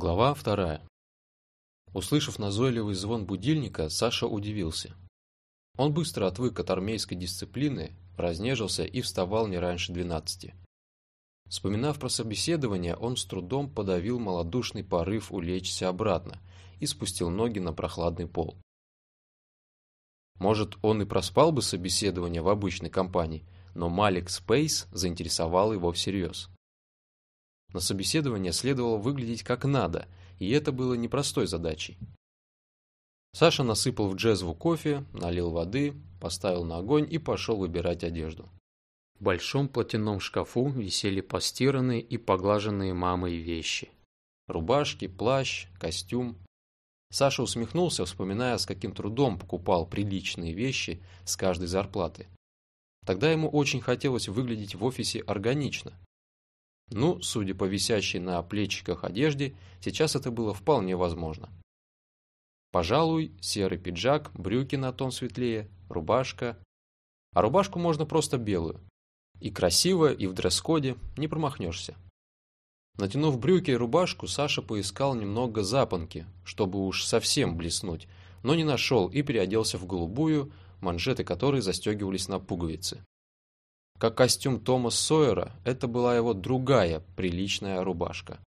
Глава вторая. Услышав назойливый звон будильника, Саша удивился. Он быстро отвык от армейской дисциплины, разнежился и вставал не раньше двенадцати. Вспоминав про собеседование, он с трудом подавил малодушный порыв улечься обратно и спустил ноги на прохладный пол. Может, он и проспал бы собеседование в обычной компании, но Малик Спейс заинтересовал его всерьез. На собеседование следовало выглядеть как надо, и это было непростой задачей. Саша насыпал в джезву кофе, налил воды, поставил на огонь и пошел выбирать одежду. В большом платяном шкафу висели постиранные и поглаженные мамой вещи. Рубашки, плащ, костюм. Саша усмехнулся, вспоминая, с каким трудом покупал приличные вещи с каждой зарплаты. Тогда ему очень хотелось выглядеть в офисе органично. Ну, судя по висящей на плечиках одежде, сейчас это было вполне возможно. Пожалуй, серый пиджак, брюки на тон светлее, рубашка. А рубашку можно просто белую. И красиво, и в дресс-коде, не промахнешься. Натянув брюки и рубашку, Саша поискал немного запонки, чтобы уж совсем блеснуть, но не нашел и переоделся в голубую, манжеты которой застегивались на пуговицы. Как костюм Тома Сойера, это была его другая приличная рубашка.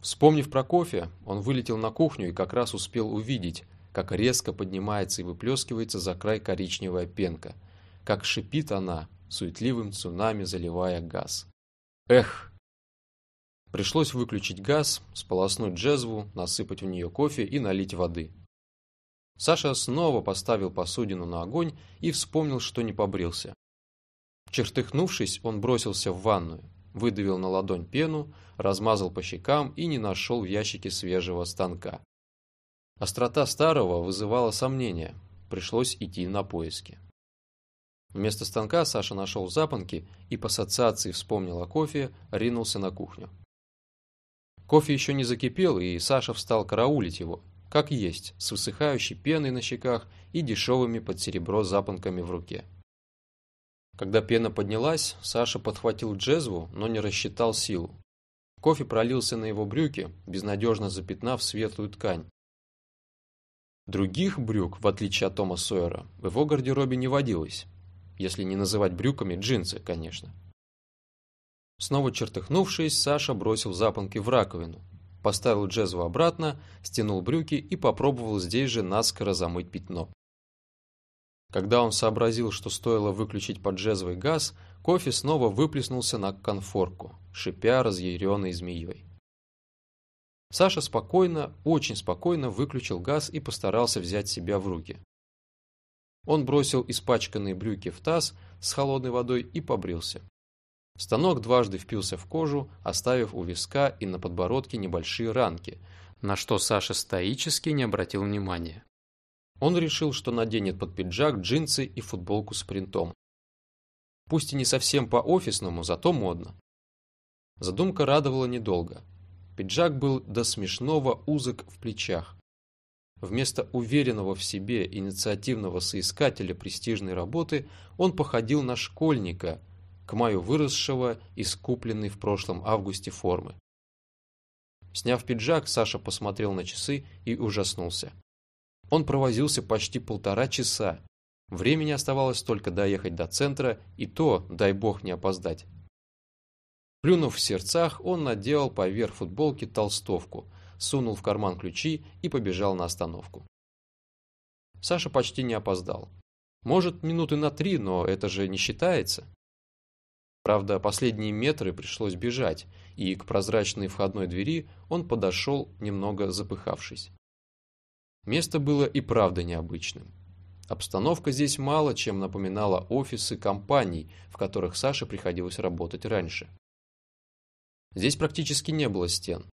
Вспомнив про кофе, он вылетел на кухню и как раз успел увидеть, как резко поднимается и выплескивается за край коричневая пенка, как шипит она, суетливым цунами заливая газ. Эх! Пришлось выключить газ, сполоснуть джезву, насыпать в нее кофе и налить воды. Саша снова поставил посудину на огонь и вспомнил, что не побрился. Чертыхнувшись, он бросился в ванную выдавил на ладонь пену, размазал по щекам и не нашел в ящике свежего станка. Острота старого вызывала сомнения, пришлось идти на поиски. Вместо станка Саша нашел запонки и по ассоциации вспомнил о кофе, ринулся на кухню. Кофе еще не закипел, и Саша встал караулить его, как есть, с высыхающей пеной на щеках и дешевыми под серебро запонками в руке. Когда пена поднялась, Саша подхватил джезву, но не рассчитал силу. Кофе пролился на его брюки, безнадежно запятнав светлую ткань. Других брюк, в отличие от Тома Сойера, в его гардеробе не водилось. Если не называть брюками джинсы, конечно. Снова чертыхнувшись, Саша бросил запонки в раковину, поставил джезву обратно, стянул брюки и попробовал здесь же наскоро замыть пятно. Когда он сообразил, что стоило выключить поджезвый газ, кофе снова выплеснулся на конфорку, шипя разъяренной змеей. Саша спокойно, очень спокойно выключил газ и постарался взять себя в руки. Он бросил испачканные брюки в таз с холодной водой и побрился. Станок дважды впился в кожу, оставив у виска и на подбородке небольшие ранки, на что Саша стоически не обратил внимания. Он решил, что наденет под пиджак джинсы и футболку с принтом. Пусть и не совсем по-офисному, зато модно. Задумка радовала недолго. Пиджак был до смешного узок в плечах. Вместо уверенного в себе инициативного соискателя престижной работы он походил на школьника, к маю выросшего из купленной в прошлом августе формы. Сняв пиджак, Саша посмотрел на часы и ужаснулся. Он провозился почти полтора часа. Времени оставалось только доехать до центра, и то, дай бог, не опоздать. Плюнув в сердцах, он надел поверх футболки толстовку, сунул в карман ключи и побежал на остановку. Саша почти не опоздал. Может, минуты на три, но это же не считается. Правда, последние метры пришлось бежать, и к прозрачной входной двери он подошел, немного запыхавшись. Место было и правда необычным. Обстановка здесь мало чем напоминала офисы компаний, в которых Саше приходилось работать раньше. Здесь практически не было стен.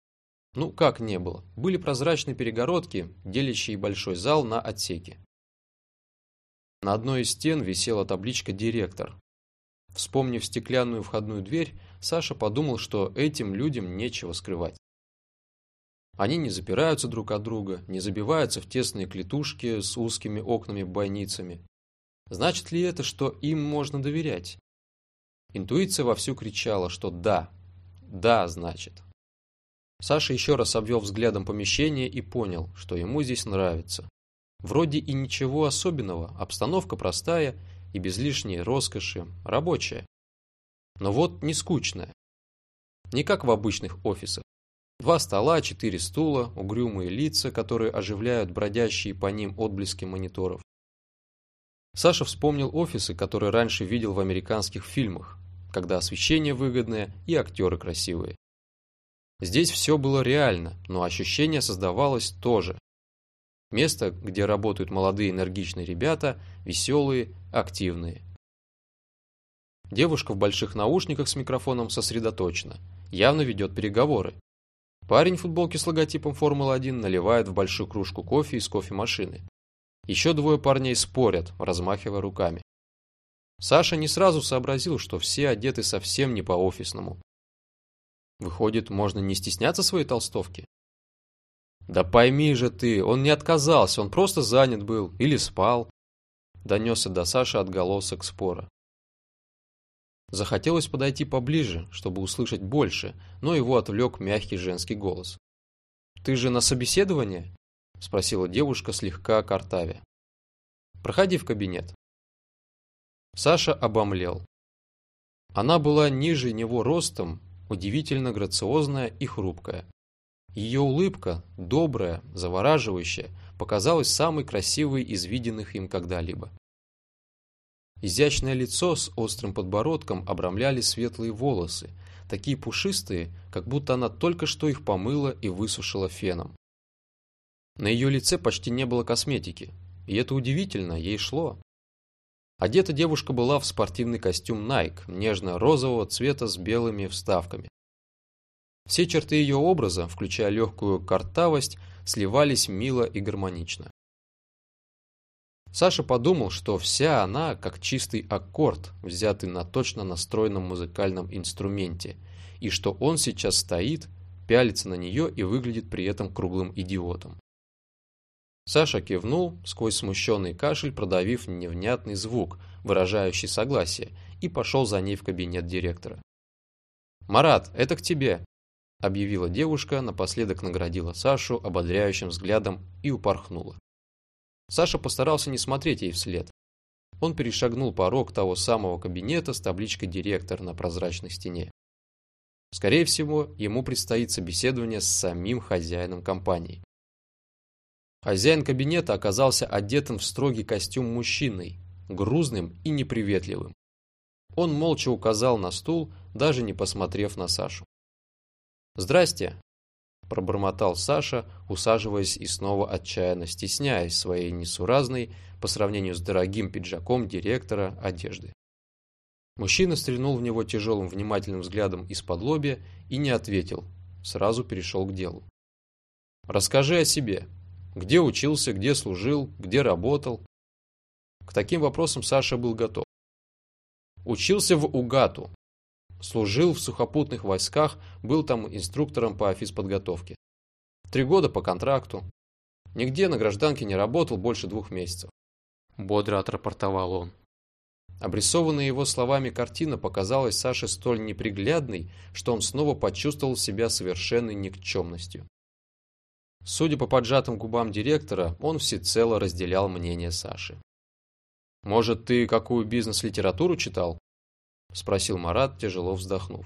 Ну, как не было? Были прозрачные перегородки, делящие большой зал на отсеки. На одной из стен висела табличка «Директор». Вспомнив стеклянную входную дверь, Саша подумал, что этим людям нечего скрывать. Они не запираются друг от друга, не забиваются в тесные клетушки с узкими окнами-бойницами. Значит ли это, что им можно доверять? Интуиция вовсю кричала, что да, да, значит. Саша еще раз обвел взглядом помещение и понял, что ему здесь нравится. Вроде и ничего особенного, обстановка простая и без лишней роскоши, рабочая. Но вот не скучная. Не как в обычных офисах. Два стола, четыре стула, угрюмые лица, которые оживляют бродящие по ним отблески мониторов. Саша вспомнил офисы, которые раньше видел в американских фильмах, когда освещение выгодное и актеры красивые. Здесь все было реально, но ощущение создавалось тоже. Место, где работают молодые энергичные ребята, веселые, активные. Девушка в больших наушниках с микрофоном сосредоточена, явно ведет переговоры. Парень в футболке с логотипом Формулы-1 наливает в большую кружку кофе из кофемашины. Еще двое парней спорят, размахивая руками. Саша не сразу сообразил, что все одеты совсем не по-офисному. Выходит, можно не стесняться своей толстовки? Да пойми же ты, он не отказался, он просто занят был или спал. Донесся до Саши отголосок спора. Захотелось подойти поближе, чтобы услышать больше, но его отвлек мягкий женский голос. «Ты же на собеседование?» – спросила девушка слегка картавя. «Проходи в кабинет». Саша обомлел. Она была ниже него ростом, удивительно грациозная и хрупкая. Ее улыбка, добрая, завораживающая, показалась самой красивой из виденных им когда-либо. Изящное лицо с острым подбородком обрамляли светлые волосы, такие пушистые, как будто она только что их помыла и высушила феном. На ее лице почти не было косметики, и это удивительно, ей шло. Одета девушка была в спортивный костюм Nike, нежно-розового цвета с белыми вставками. Все черты ее образа, включая легкую картавость, сливались мило и гармонично. Саша подумал, что вся она как чистый аккорд, взятый на точно настроенном музыкальном инструменте, и что он сейчас стоит, пялится на нее и выглядит при этом круглым идиотом. Саша кивнул, сквозь смущенный кашель продавив невнятный звук, выражающий согласие, и пошел за ней в кабинет директора. «Марат, это к тебе!» – объявила девушка, напоследок наградила Сашу ободряющим взглядом и упорхнула. Саша постарался не смотреть ей вслед. Он перешагнул порог того самого кабинета с табличкой «Директор» на прозрачной стене. Скорее всего, ему предстоит собеседование с самим хозяином компании. Хозяин кабинета оказался одетым в строгий костюм мужчиной, грузным и неприветливым. Он молча указал на стул, даже не посмотрев на Сашу. «Здрасте», пробормотал Саша, усаживаясь и снова отчаянно стесняясь своей несуразной по сравнению с дорогим пиджаком директора одежды. Мужчина стрельнул в него тяжелым внимательным взглядом из-под лобья и не ответил, сразу перешел к делу. «Расскажи о себе. Где учился, где служил, где работал?» К таким вопросам Саша был готов. Учился в УГАТу, Служил в сухопутных войсках, был там инструктором по физподготовке. Три года по контракту. Нигде на гражданке не работал больше двух месяцев. Бодро отрапортовал он. Обрисованная его словами картина показалась Саше столь неприглядной, что он снова почувствовал себя совершенной никчемностью. Судя по поджатым губам директора, он всецело разделял мнение Саши. «Может, ты какую бизнес-литературу читал?» – спросил Марат, тяжело вздохнув.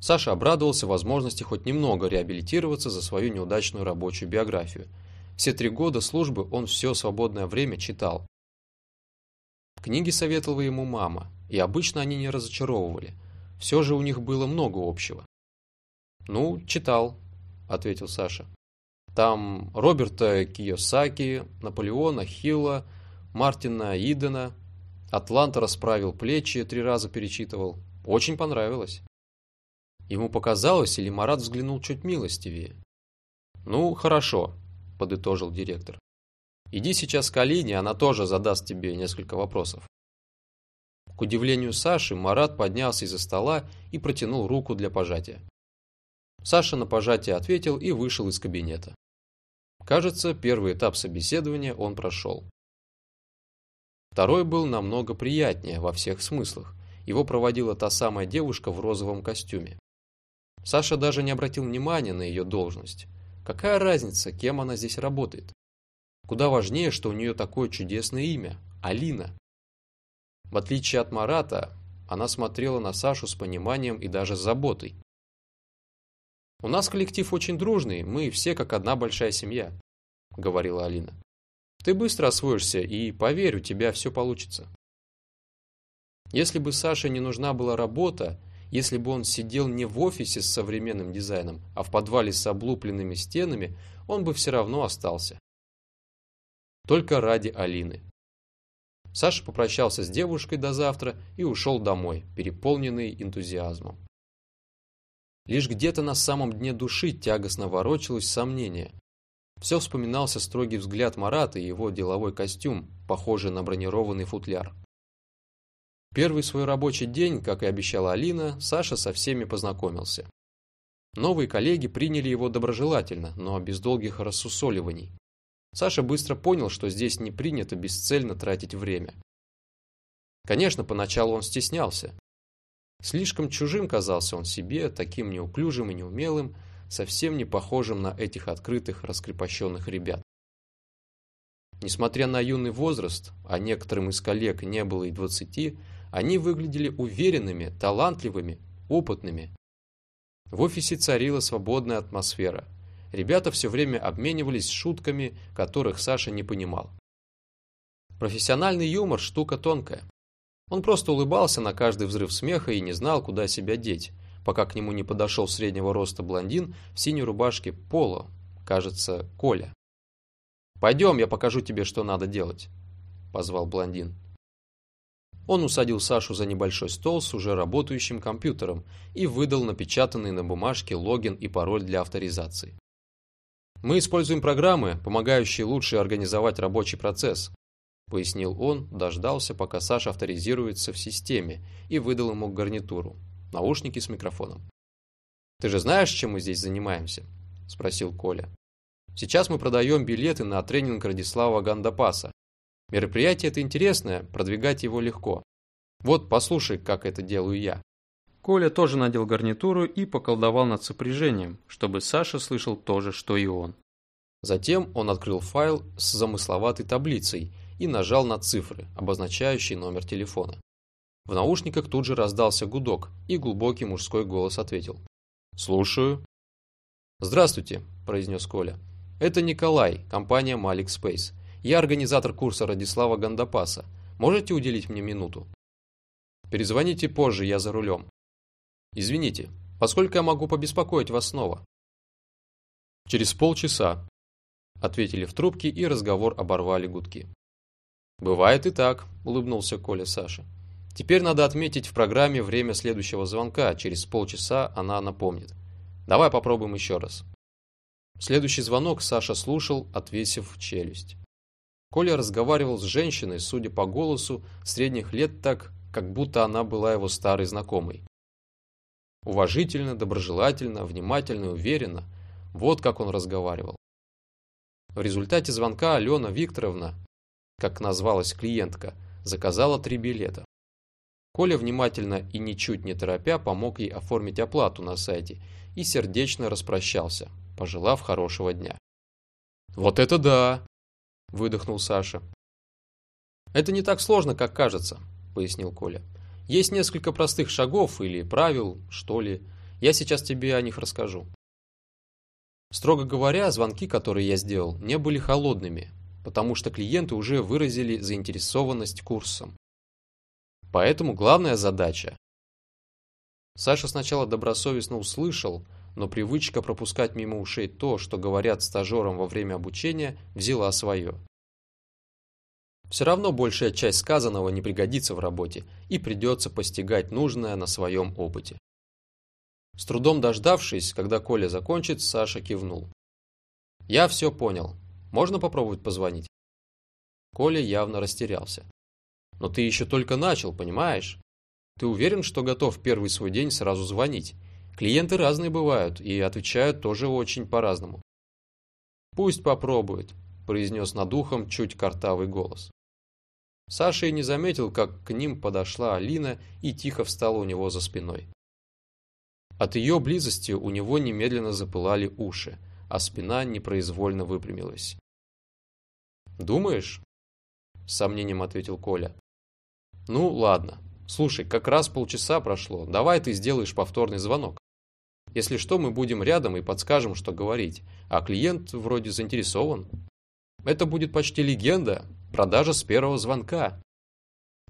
Саша обрадовался возможности хоть немного реабилитироваться за свою неудачную рабочую биографию. Все три года службы он все свободное время читал. Книги советовала ему мама, и обычно они не разочаровывали. Все же у них было много общего. «Ну, читал», – ответил Саша. «Там Роберта Кiyosaki, Наполеона Хилла, Мартина Идена, Атланта расправил плечи, три раза перечитывал. Очень понравилось. Ему показалось, или Марат взглянул чуть милостивее. «Ну, хорошо», – подытожил директор. «Иди сейчас к Алине, она тоже задаст тебе несколько вопросов». К удивлению Саши, Марат поднялся из-за стола и протянул руку для пожатия. Саша на пожатие ответил и вышел из кабинета. Кажется, первый этап собеседования он прошел. Второй был намного приятнее во всех смыслах. Его проводила та самая девушка в розовом костюме. Саша даже не обратил внимания на ее должность. Какая разница, кем она здесь работает? Куда важнее, что у нее такое чудесное имя – Алина. В отличие от Марата, она смотрела на Сашу с пониманием и даже с заботой. «У нас коллектив очень дружный, мы все как одна большая семья», – говорила Алина. «Ты быстро освоишься, и, поверь, у тебя все получится». Если бы Саше не нужна была работа, если бы он сидел не в офисе с современным дизайном, а в подвале с облупленными стенами, он бы все равно остался. Только ради Алины. Саша попрощался с девушкой до завтра и ушел домой, переполненный энтузиазмом. Лишь где-то на самом дне души тягостно ворочалось сомнение. Все вспоминался строгий взгляд Марата и его деловой костюм, похожий на бронированный футляр. Первый свой рабочий день, как и обещала Алина, Саша со всеми познакомился. Новые коллеги приняли его доброжелательно, но без долгих рассусоливаний. Саша быстро понял, что здесь не принято бесцельно тратить время. Конечно, поначалу он стеснялся. Слишком чужим казался он себе, таким неуклюжим и неумелым, совсем не похожим на этих открытых, раскрепощенных ребят. Несмотря на юный возраст, а некоторым из коллег не было и двадцати, они выглядели уверенными, талантливыми, опытными. В офисе царила свободная атмосфера. Ребята все время обменивались шутками, которых Саша не понимал. Профессиональный юмор – штука тонкая. Он просто улыбался на каждый взрыв смеха и не знал, куда себя деть, пока к нему не подошел среднего роста блондин в синей рубашке Поло, кажется, Коля. «Пойдем, я покажу тебе, что надо делать», – позвал блондин. Он усадил Сашу за небольшой стол с уже работающим компьютером и выдал напечатанный на бумажке логин и пароль для авторизации. «Мы используем программы, помогающие лучше организовать рабочий процесс», пояснил он, дождался, пока Саша авторизируется в системе и выдал ему гарнитуру, наушники с микрофоном. «Ты же знаешь, чем мы здесь занимаемся?» – спросил Коля. «Сейчас мы продаем билеты на тренинг Радислава Гандапаса, Мероприятие это интересное, продвигать его легко. Вот послушай, как это делаю я. Коля тоже надел гарнитуру и поколдовал над сопряжением, чтобы Саша слышал то же, что и он. Затем он открыл файл с замысловатой таблицей и нажал на цифры, обозначающие номер телефона. В наушниках тут же раздался гудок, и глубокий мужской голос ответил. «Слушаю». «Здравствуйте», – произнес Коля. «Это Николай, компания Malik Space. Я организатор курса Радислава Гандапаса. Можете уделить мне минуту? Перезвоните позже, я за рулем. Извините, поскольку я могу побеспокоить вас снова? Через полчаса, ответили в трубке и разговор оборвали гудки. Бывает и так, улыбнулся Коля Саше. Теперь надо отметить в программе время следующего звонка, через полчаса она напомнит. Давай попробуем еще раз. Следующий звонок Саша слушал, отвесив челюсть. Коля разговаривал с женщиной, судя по голосу, средних лет так, как будто она была его старой знакомой. Уважительно, доброжелательно, внимательно и уверенно. Вот как он разговаривал. В результате звонка Алена Викторовна, как назвалась клиентка, заказала три билета. Коля внимательно и ничуть не торопя помог ей оформить оплату на сайте и сердечно распрощался, пожелав хорошего дня. «Вот это да!» – выдохнул Саша. «Это не так сложно, как кажется», – пояснил Коля. «Есть несколько простых шагов или правил, что ли. Я сейчас тебе о них расскажу». Строго говоря, звонки, которые я сделал, не были холодными, потому что клиенты уже выразили заинтересованность курсом. Поэтому главная задача. Саша сначала добросовестно услышал, но привычка пропускать мимо ушей то, что говорят стажерам во время обучения, взяла свое. Все равно большая часть сказанного не пригодится в работе и придется постигать нужное на своем опыте. С трудом дождавшись, когда Коля закончит, Саша кивнул. «Я все понял. Можно попробовать позвонить?» Коля явно растерялся. «Но ты еще только начал, понимаешь? Ты уверен, что готов первый свой день сразу звонить? Клиенты разные бывают и отвечают тоже очень по-разному. «Пусть попробует», – произнес над ухом чуть картавый голос. Саша и не заметил, как к ним подошла Алина и тихо встала у него за спиной. От ее близости у него немедленно запылали уши, а спина непроизвольно выпрямилась. «Думаешь?» – с сомнением ответил Коля. «Ну, ладно. Слушай, как раз полчаса прошло. Давай ты сделаешь повторный звонок. Если что, мы будем рядом и подскажем, что говорить. А клиент вроде заинтересован. Это будет почти легенда. Продажа с первого звонка».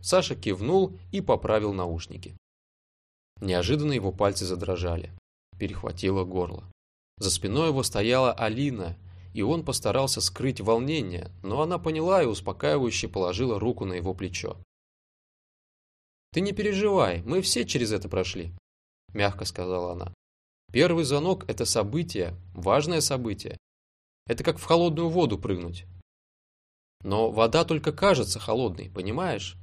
Саша кивнул и поправил наушники. Неожиданно его пальцы задрожали. Перехватило горло. За спиной его стояла Алина, и он постарался скрыть волнение, но она поняла и успокаивающе положила руку на его плечо. «Ты не переживай, мы все через это прошли», – мягко сказала она. «Первый звонок – это событие, важное событие. Это как в холодную воду прыгнуть. Но вода только кажется холодной, понимаешь?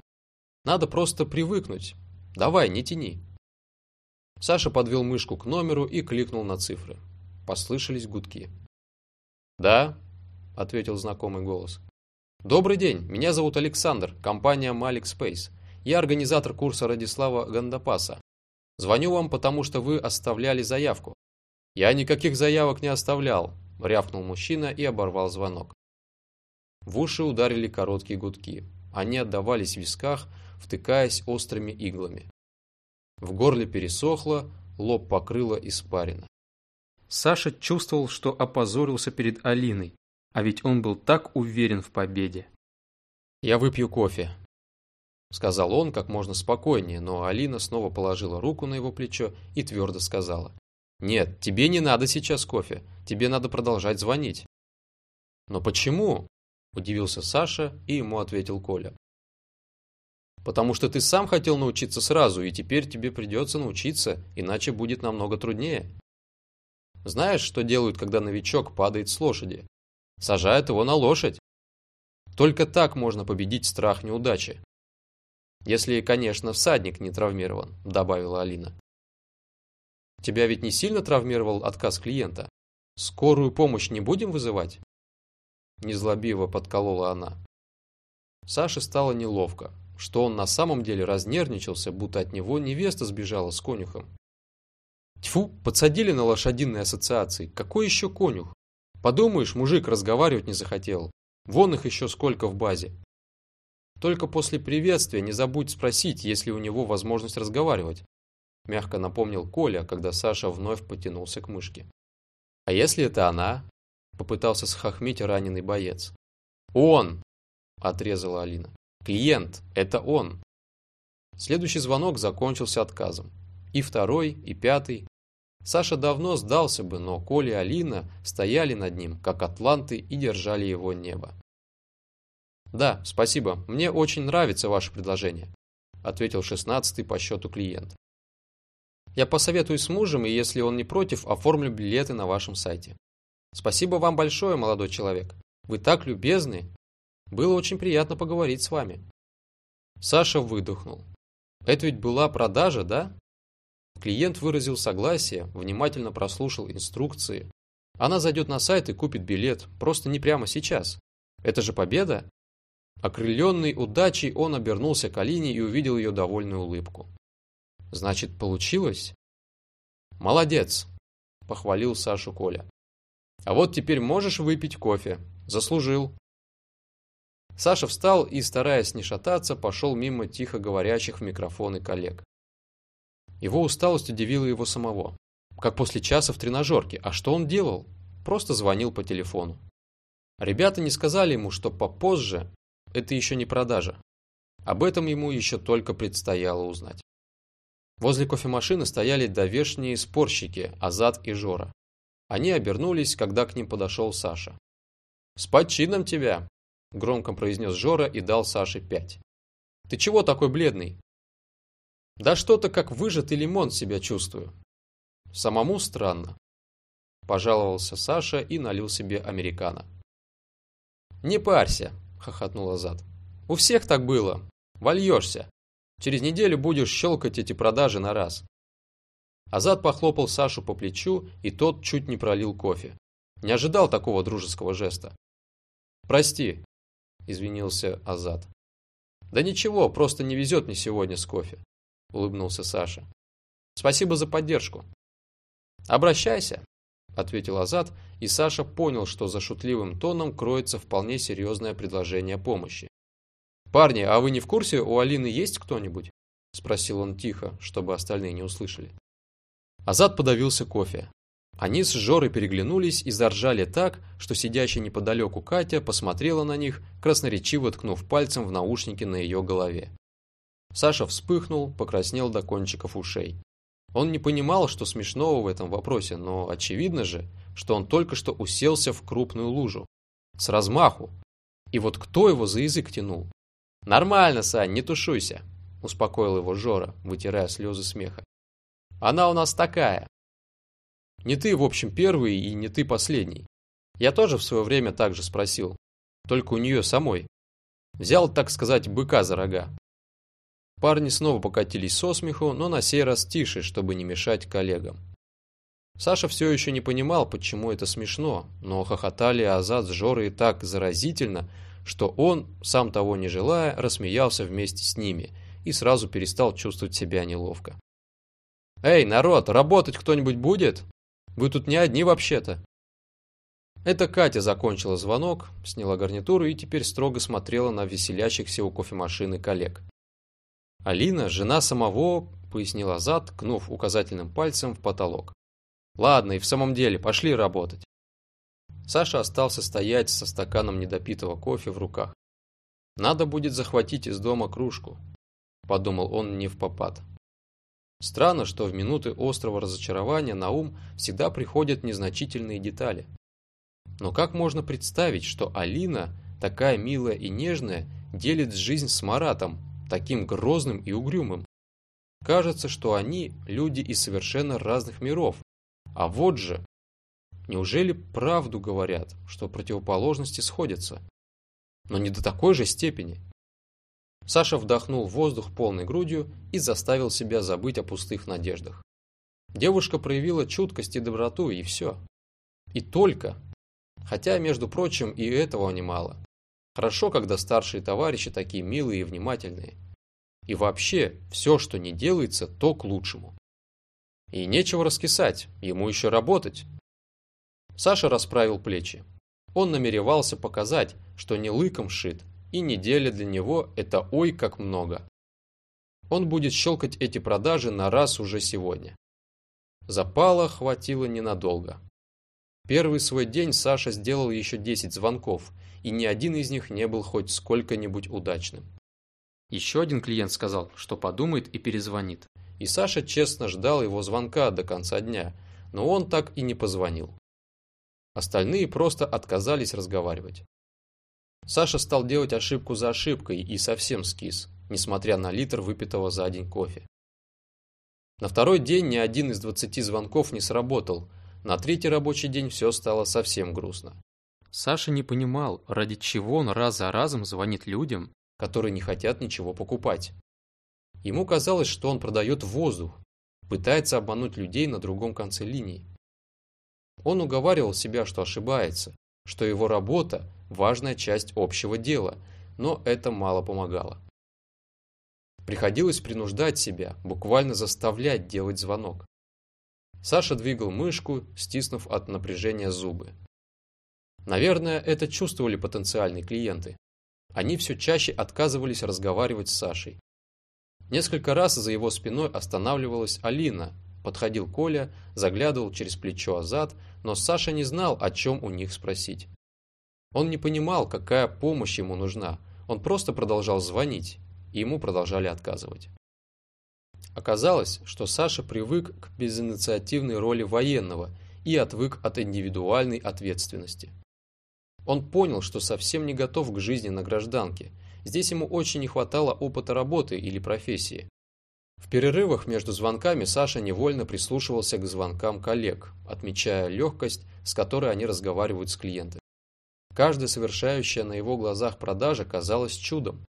Надо просто привыкнуть. Давай, не тяни». Саша подвел мышку к номеру и кликнул на цифры. Послышались гудки. «Да», — ответил знакомый голос. «Добрый день, меня зовут Александр, компания Malik Space. Я организатор курса Радислава Гандапаса. Звоню вам, потому что вы оставляли заявку». «Я никаких заявок не оставлял», — рявкнул мужчина и оборвал звонок. В уши ударили короткие гудки. Они отдавались в висках, втыкаясь острыми иглами. В горле пересохло, лоб покрыло испарина. Саша чувствовал, что опозорился перед Алиной, а ведь он был так уверен в победе. «Я выпью кофе», — сказал он как можно спокойнее, но Алина снова положила руку на его плечо и твердо сказала. «Нет, тебе не надо сейчас кофе, тебе надо продолжать звонить». «Но почему?» – удивился Саша, и ему ответил Коля. Потому что ты сам хотел научиться сразу, и теперь тебе придется научиться, иначе будет намного труднее. Знаешь, что делают, когда новичок падает с лошади? Сажают его на лошадь. Только так можно победить страх неудачи. Если, конечно, всадник не травмирован, добавила Алина. Тебя ведь не сильно травмировал отказ клиента? Скорую помощь не будем вызывать? Незлобиво подколола она. Саше стало неловко что он на самом деле разнервничался, будто от него невеста сбежала с конюхом. Тьфу, подсадили на лошадиные ассоциации. Какой еще конюх? Подумаешь, мужик разговаривать не захотел. Вон их еще сколько в базе. Только после приветствия не забудь спросить, есть ли у него возможность разговаривать. Мягко напомнил Коля, когда Саша вновь потянулся к мышке. А если это она? Попытался схохмить раненый боец. Он! Отрезала Алина. Клиент – это он. Следующий звонок закончился отказом. И второй, и пятый. Саша давно сдался бы, но Коля и Алина стояли над ним, как атланты, и держали его небо. «Да, спасибо. Мне очень нравится ваше предложение», – ответил шестнадцатый по счету клиент. «Я посоветую с мужем, и если он не против, оформлю билеты на вашем сайте. Спасибо вам большое, молодой человек. Вы так любезны было очень приятно поговорить с вами. Саша выдохнул. Это ведь была продажа, да? Клиент выразил согласие, внимательно прослушал инструкции. Она зайдет на сайт и купит билет, просто не прямо сейчас. Это же победа? Окрыленный удачей он обернулся к Алине и увидел ее довольную улыбку. Значит, получилось? Молодец, похвалил Сашу Коля. А вот теперь можешь выпить кофе. Заслужил. Саша встал и, стараясь не шататься, пошел мимо тихо говорящих в микрофоны коллег. Его усталость удивила его самого. Как после часа в тренажерке. А что он делал? Просто звонил по телефону. Ребята не сказали ему, что попозже это еще не продажа. Об этом ему еще только предстояло узнать. Возле кофемашины стояли довешние спорщики Азат и Жора. Они обернулись, когда к ним подошел Саша. «С почином тебя!» Громко произнес Жора и дал Саше пять. «Ты чего такой бледный?» «Да что-то как выжатый лимон себя чувствую». «Самому странно», – пожаловался Саша и налил себе американо. «Не парься», – хохотнул Азат. «У всех так было. Вольешься. Через неделю будешь щелкать эти продажи на раз». Азат похлопал Сашу по плечу, и тот чуть не пролил кофе. Не ожидал такого дружеского жеста. «Прости, извинился Азат. Да ничего, просто не везет мне сегодня с кофе, улыбнулся Саша. Спасибо за поддержку. «Обращайся», — ответил Азат, и Саша понял, что за шутливым тоном кроется вполне серьезное предложение помощи. «Парни, а вы не в курсе, у Алины есть кто-нибудь?» — спросил он тихо, чтобы остальные не услышали. Азат подавился кофе. Они с Жорой переглянулись и заржали так, что сидящая неподалеку Катя посмотрела на них, красноречиво ткнув пальцем в наушники на ее голове. Саша вспыхнул, покраснел до кончиков ушей. Он не понимал, что смешного в этом вопросе, но очевидно же, что он только что уселся в крупную лужу. С размаху. И вот кто его за язык тянул? «Нормально, Сань, не тушуйся», – успокоил его Жора, вытирая слезы смеха. «Она у нас такая, не ты, в общем, первый и не ты последний. Я тоже в свое время так же спросил. Только у нее самой. Взял, так сказать, быка за рога. Парни снова покатились со смеху, но на сей раз тише, чтобы не мешать коллегам. Саша все еще не понимал, почему это смешно, но хохотали Азат с Жорой так заразительно, что он, сам того не желая, рассмеялся вместе с ними и сразу перестал чувствовать себя неловко. «Эй, народ, работать кто-нибудь будет?» Вы тут не одни вообще-то. Это Катя закончила звонок, сняла гарнитуру и теперь строго смотрела на веселящихся у кофемашины коллег. Алина, жена самого, пояснила Азат, ткнув указательным пальцем в потолок. Ладно, и в самом деле, пошли работать. Саша остался стоять со стаканом недопитого кофе в руках. Надо будет захватить из дома кружку, подумал он не в попад. Странно, что в минуты острого разочарования на ум всегда приходят незначительные детали. Но как можно представить, что Алина, такая милая и нежная, делит жизнь с Маратом, таким грозным и угрюмым? Кажется, что они люди из совершенно разных миров. А вот же, неужели правду говорят, что противоположности сходятся? Но не до такой же степени. Саша вдохнул воздух полной грудью и заставил себя забыть о пустых надеждах. Девушка проявила чуткость и доброту, и все. И только. Хотя, между прочим, и этого немало. Хорошо, когда старшие товарищи такие милые и внимательные. И вообще, все, что не делается, то к лучшему. И нечего раскисать, ему еще работать. Саша расправил плечи. Он намеревался показать, что не лыком шит, и неделя для него – это ой как много. Он будет щелкать эти продажи на раз уже сегодня. Запала хватило ненадолго. Первый свой день Саша сделал еще 10 звонков, и ни один из них не был хоть сколько-нибудь удачным. Еще один клиент сказал, что подумает и перезвонит. И Саша честно ждал его звонка до конца дня, но он так и не позвонил. Остальные просто отказались разговаривать. Саша стал делать ошибку за ошибкой и совсем скис, несмотря на литр выпитого за день кофе. На второй день ни один из двадцати звонков не сработал, на третий рабочий день все стало совсем грустно. Саша не понимал, ради чего он раз за разом звонит людям, которые не хотят ничего покупать. Ему казалось, что он продает воздух, пытается обмануть людей на другом конце линии. Он уговаривал себя, что ошибается, что его работа – важная часть общего дела, но это мало помогало. Приходилось принуждать себя, буквально заставлять делать звонок. Саша двигал мышку, стиснув от напряжения зубы. Наверное, это чувствовали потенциальные клиенты. Они все чаще отказывались разговаривать с Сашей. Несколько раз за его спиной останавливалась Алина, подходил Коля, заглядывал через плечо Азат, но Саша не знал, о чем у них спросить. Он не понимал, какая помощь ему нужна. Он просто продолжал звонить, и ему продолжали отказывать. Оказалось, что Саша привык к безинициативной роли военного и отвык от индивидуальной ответственности. Он понял, что совсем не готов к жизни на гражданке. Здесь ему очень не хватало опыта работы или профессии. В перерывах между звонками Саша невольно прислушивался к звонкам коллег, отмечая легкость, с которой они разговаривают с клиентами. Каждая совершающая на его глазах продажа казалась чудом.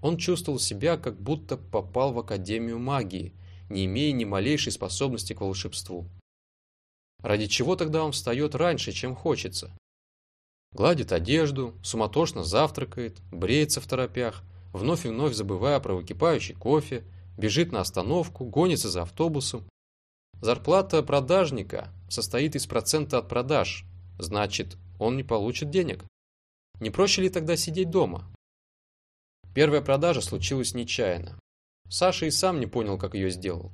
Он чувствовал себя, как будто попал в Академию магии, не имея ни малейшей способности к волшебству. Ради чего тогда он встает раньше, чем хочется? Гладит одежду, суматошно завтракает, бреется в торопях, вновь и вновь забывая про выкипающий кофе, бежит на остановку, гонится за автобусом. Зарплата продажника состоит из процента от продаж, значит, он не получит денег. Не проще ли тогда сидеть дома? Первая продажа случилась нечаянно. Саша и сам не понял, как ее сделал.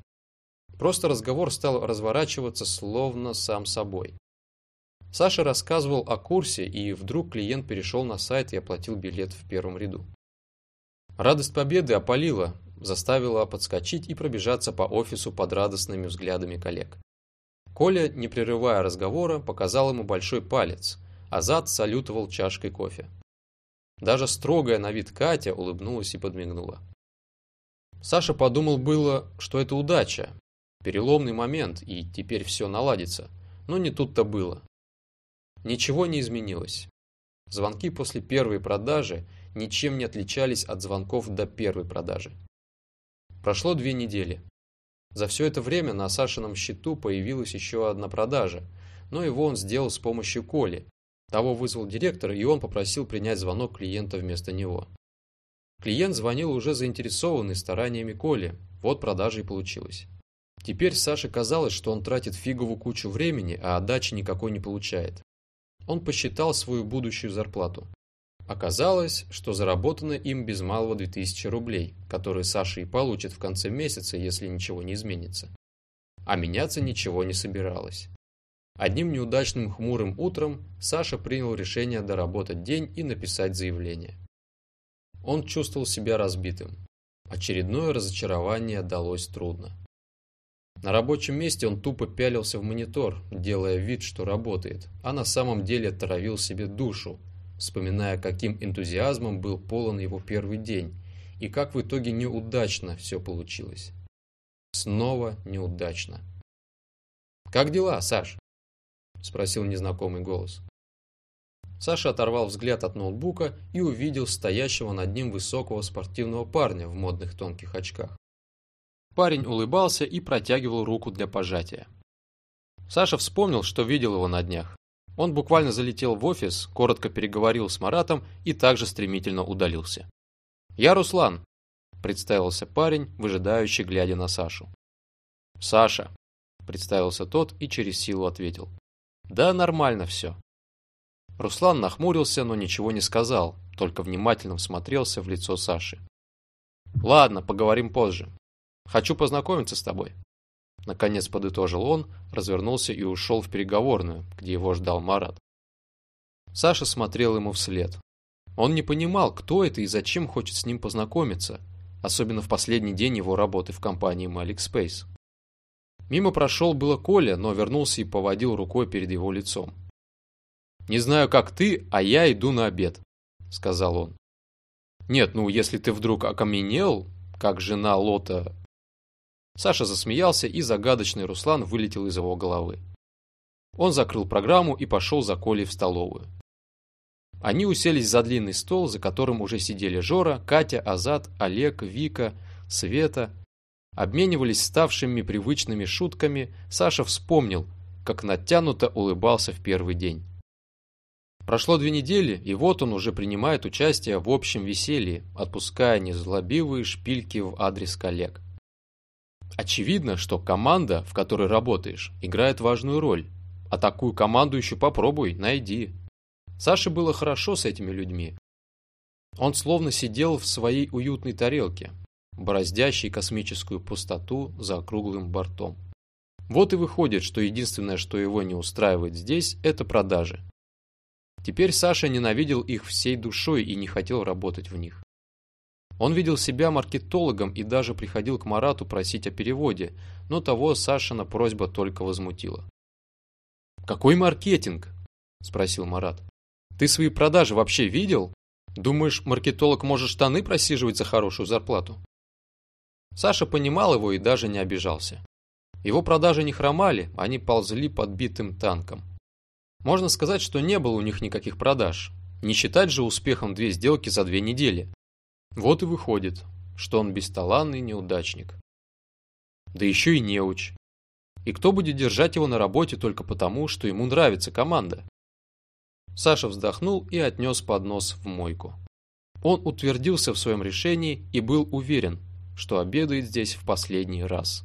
Просто разговор стал разворачиваться словно сам собой. Саша рассказывал о курсе, и вдруг клиент перешел на сайт и оплатил билет в первом ряду. Радость победы опалила, заставила подскочить и пробежаться по офису под радостными взглядами коллег. Коля, не прерывая разговора, показал ему большой палец, а зад салютовал чашкой кофе. Даже строгая на вид Катя улыбнулась и подмигнула. Саша подумал было, что это удача, переломный момент, и теперь все наладится, но не тут-то было. Ничего не изменилось. Звонки после первой продажи ничем не отличались от звонков до первой продажи. Прошло две недели. За все это время на Сашином счету появилась еще одна продажа, но его он сделал с помощью Коли. Того вызвал директор, и он попросил принять звонок клиента вместо него. Клиент звонил уже заинтересованный стараниями Коли, вот продажа и получилась. Теперь Саше казалось, что он тратит фиговую кучу времени, а отдачи никакой не получает. Он посчитал свою будущую зарплату. Оказалось, что заработано им без малого 2000 рублей, которые Саша и получит в конце месяца, если ничего не изменится. А меняться ничего не собиралось. Одним неудачным хмурым утром Саша принял решение доработать день и написать заявление. Он чувствовал себя разбитым. Очередное разочарование далось трудно. На рабочем месте он тупо пялился в монитор, делая вид, что работает, а на самом деле травил себе душу, вспоминая, каким энтузиазмом был полон его первый день, и как в итоге неудачно все получилось. Снова неудачно. «Как дела, Саш?» – спросил незнакомый голос. Саша оторвал взгляд от ноутбука и увидел стоящего над ним высокого спортивного парня в модных тонких очках. Парень улыбался и протягивал руку для пожатия. Саша вспомнил, что видел его на днях. Он буквально залетел в офис, коротко переговорил с Маратом и также стремительно удалился. «Я Руслан», – представился парень, выжидающий, глядя на Сашу. «Саша», – представился тот и через силу ответил. «Да нормально все». Руслан нахмурился, но ничего не сказал, только внимательно всмотрелся в лицо Саши. «Ладно, поговорим позже. Хочу познакомиться с тобой». Наконец подытожил он, развернулся и ушел в переговорную, где его ждал Марат. Саша смотрел ему вслед. Он не понимал, кто это и зачем хочет с ним познакомиться, особенно в последний день его работы в компании Malik Space. Мимо прошел было Коля, но вернулся и поводил рукой перед его лицом. «Не знаю, как ты, а я иду на обед», — сказал он. «Нет, ну, если ты вдруг окаменел, как жена Лота Саша засмеялся, и загадочный Руслан вылетел из его головы. Он закрыл программу и пошел за Колей в столовую. Они уселись за длинный стол, за которым уже сидели Жора, Катя, Азат, Олег, Вика, Света. Обменивались ставшими привычными шутками, Саша вспомнил, как натянуто улыбался в первый день. Прошло две недели, и вот он уже принимает участие в общем веселье, отпуская незлобивые шпильки в адрес коллег. Очевидно, что команда, в которой работаешь, играет важную роль. А такую команду еще попробуй, найди. Саше было хорошо с этими людьми. Он словно сидел в своей уютной тарелке, бороздящей космическую пустоту за круглым бортом. Вот и выходит, что единственное, что его не устраивает здесь, это продажи. Теперь Саша ненавидел их всей душой и не хотел работать в них. Он видел себя маркетологом и даже приходил к Марату просить о переводе, но того Сашина просьба только возмутила. «Какой маркетинг?» – спросил Марат. «Ты свои продажи вообще видел? Думаешь, маркетолог может штаны просиживать за хорошую зарплату?» Саша понимал его и даже не обижался. Его продажи не хромали, они ползли подбитым танком. Можно сказать, что не было у них никаких продаж. Не считать же успехом две сделки за две недели. Вот и выходит, что он бесталанный неудачник. Да еще и неуч. И кто будет держать его на работе только потому, что ему нравится команда? Саша вздохнул и отнес поднос в мойку. Он утвердился в своем решении и был уверен, что обедает здесь в последний раз.